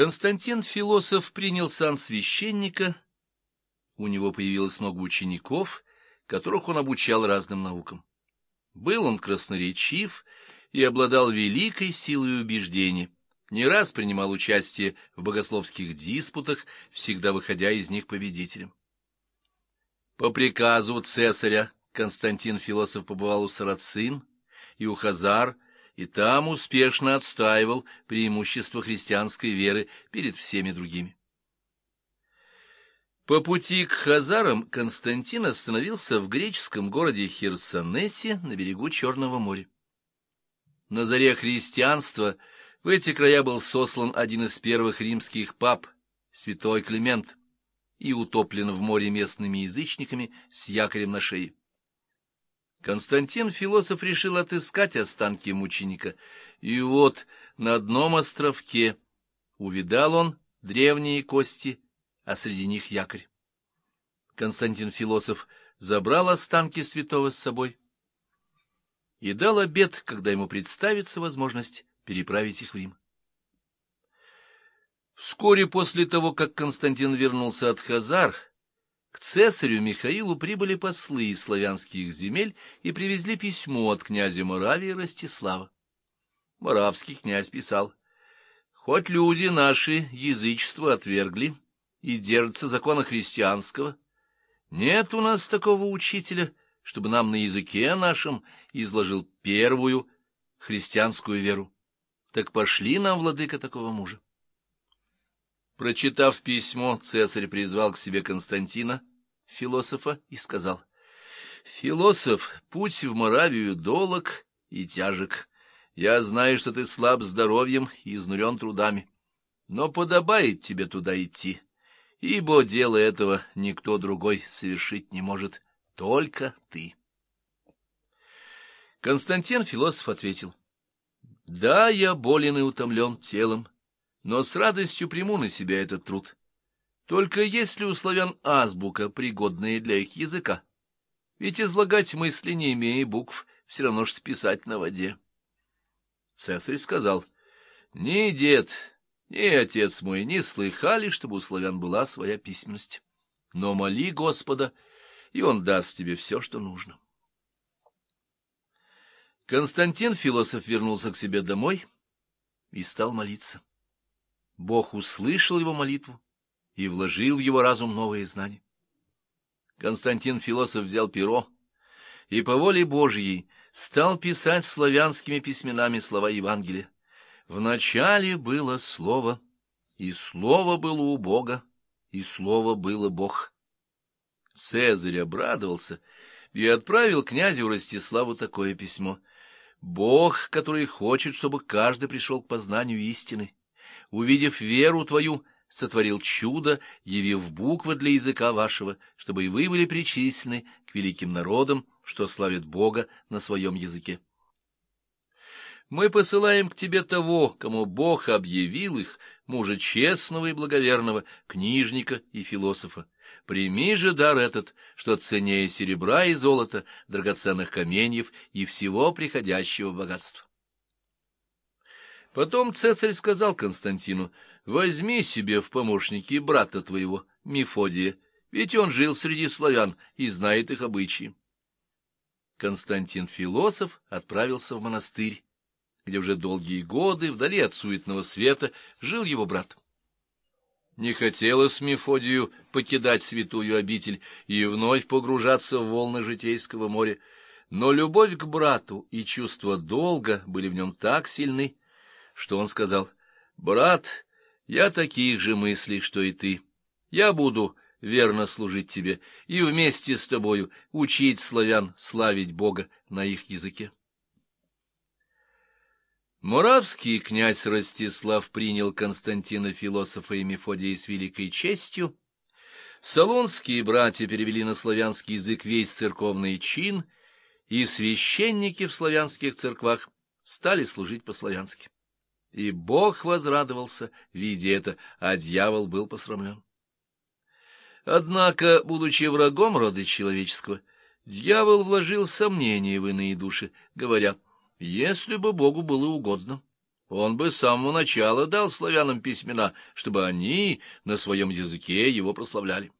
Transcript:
Константин Философ принял сан священника, у него появилось много учеников, которых он обучал разным наукам. Был он красноречив и обладал великой силой убеждения, не раз принимал участие в богословских диспутах, всегда выходя из них победителем. По приказу цесаря Константин Философ побывал у Сарацин и у Хазар, и там успешно отстаивал преимущество христианской веры перед всеми другими. По пути к Хазарам Константин остановился в греческом городе Херсонесе на берегу Черного моря. На заре христианства в эти края был сослан один из первых римских пап, святой Климент, и утоплен в море местными язычниками с якорем на шее. Константин Философ решил отыскать останки мученика, и вот на одном островке увидал он древние кости, а среди них якорь. Константин Философ забрал останки святого с собой и дал обет, когда ему представится возможность переправить их в Рим. Вскоре после того, как Константин вернулся от Хазар, к цесарю Михаилу прибыли послы из славянских земель и привезли письмо от князя Моравии Ростислава. Моравский князь писал, «Хоть люди наши язычество отвергли и держатся закона христианского, нет у нас такого учителя, чтобы нам на языке нашем изложил первую христианскую веру. Так пошли нам, владыка, такого мужа». Прочитав письмо, цесарь призвал к себе Константина, философа, и сказал, «Философ, путь в Моравию долог и тяжек. Я знаю, что ты слаб здоровьем и изнурен трудами, но подобает тебе туда идти, ибо дело этого никто другой совершить не может, только ты». Константин философ ответил, «Да, я болен и утомлен телом, но с радостью приму на себя этот труд. Только если у славян азбука, пригодная для их языка. Ведь излагать мысли, не имея букв, все равно, что писать на воде. Цесарь сказал, «Ни дед, ни отец мой не слыхали, чтобы у славян была своя письменность. Но моли Господа, и он даст тебе все, что нужно». Константин, философ, вернулся к себе домой и стал молиться. Бог услышал его молитву и вложил в его разум новые знания. Константин Философ взял перо и по воле Божьей стал писать славянскими письменами слова Евангелия. Вначале было Слово, и Слово было у Бога, и Слово было Бог. Цезарь обрадовался и отправил князю Ростиславу такое письмо. «Бог, который хочет, чтобы каждый пришел к познанию истины» увидев веру твою, сотворил чудо, явив буквы для языка вашего, чтобы и вы были причислены к великим народам, что славит Бога на своем языке. Мы посылаем к тебе того, кому Бог объявил их, мужа честного и благоверного, книжника и философа. Прими же дар этот, что ценнее серебра и золота, драгоценных каменьев и всего приходящего богатства. Потом цесарь сказал Константину, возьми себе в помощники брата твоего, Мефодия, ведь он жил среди славян и знает их обычаи. Константин Философ отправился в монастырь, где уже долгие годы, вдали от суетного света, жил его брат. Не хотелось Мефодию покидать святую обитель и вновь погружаться в волны житейского моря, но любовь к брату и чувство долга были в нем так сильны, что он сказал, «Брат, я таких же мыслей, что и ты. Я буду верно служить тебе и вместе с тобою учить славян славить Бога на их языке». Муравский князь Ростислав принял Константина философа и Мефодия с великой честью. Солонские братья перевели на славянский язык весь церковный чин, и священники в славянских церквах стали служить по-славянски. И Бог возрадовался, видя это, а дьявол был посрамлен. Однако, будучи врагом рода человеческого, дьявол вложил сомнения в иные души, говоря, если бы Богу было угодно, он бы с самого начала дал славянам письмена, чтобы они на своем языке его прославляли.